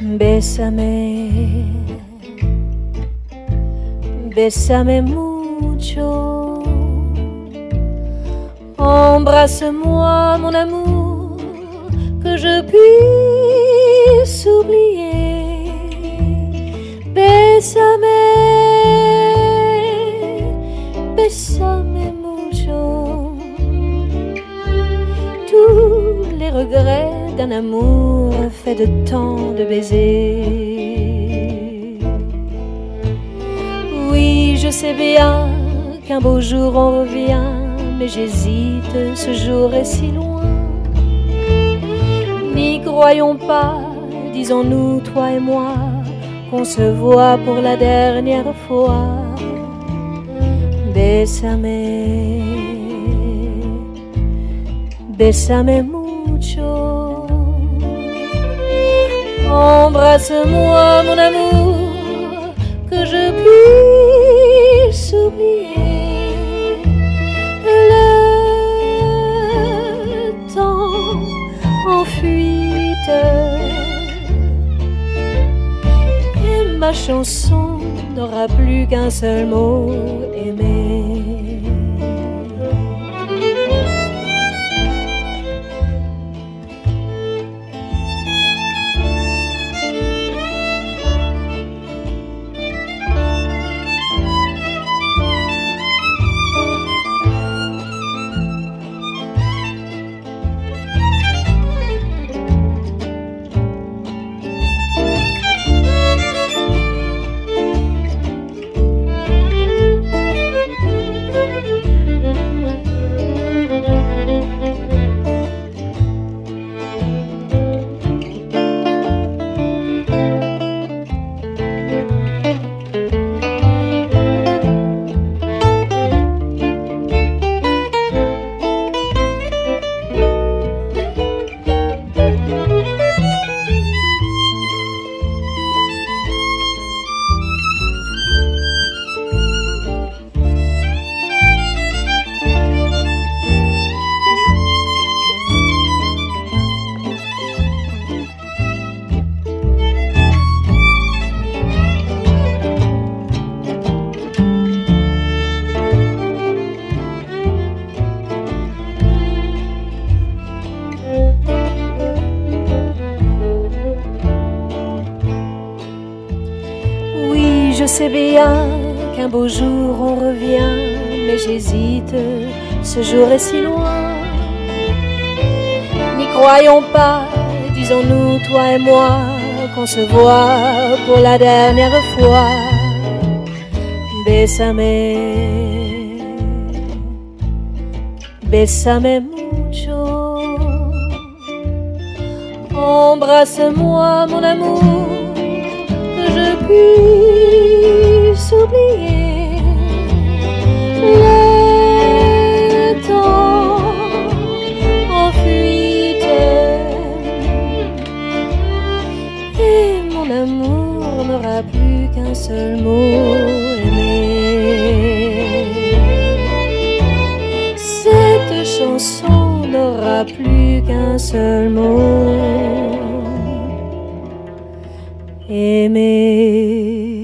Bésame, bésame mucho. Embrasse-moi, mon amour, que je puisse oublier. Bésame, bésame mucho. Tous les regrets d'un amour fait de tant de baisers. Oui, je sais bien qu'un beau jour on revient, mais j'hésite, ce jour est si loin. N'y croyons pas, disons-nous, toi et moi, qu'on se voit pour la dernière fois. Bésame, bésame mucho. Embrasse-moi, mon amour, que je puisse oublier le temps en fuite. Et ma chanson n'aura plus qu'un seul mot aimé. Je sais bien qu'un beau jour on revient, mais j'hésite, ce jour est si loin. N'y croyons pas, disons-nous, toi et moi, qu'on se voit pour la dernière fois. Bésame, bésame mucho. Embrasse-moi, mon amour, puisse oublier le temps en fuite. Et mon amour n'aura plus qu'un seul mot aimé. Cette chanson n'aura plus qu'un seul mot aimer.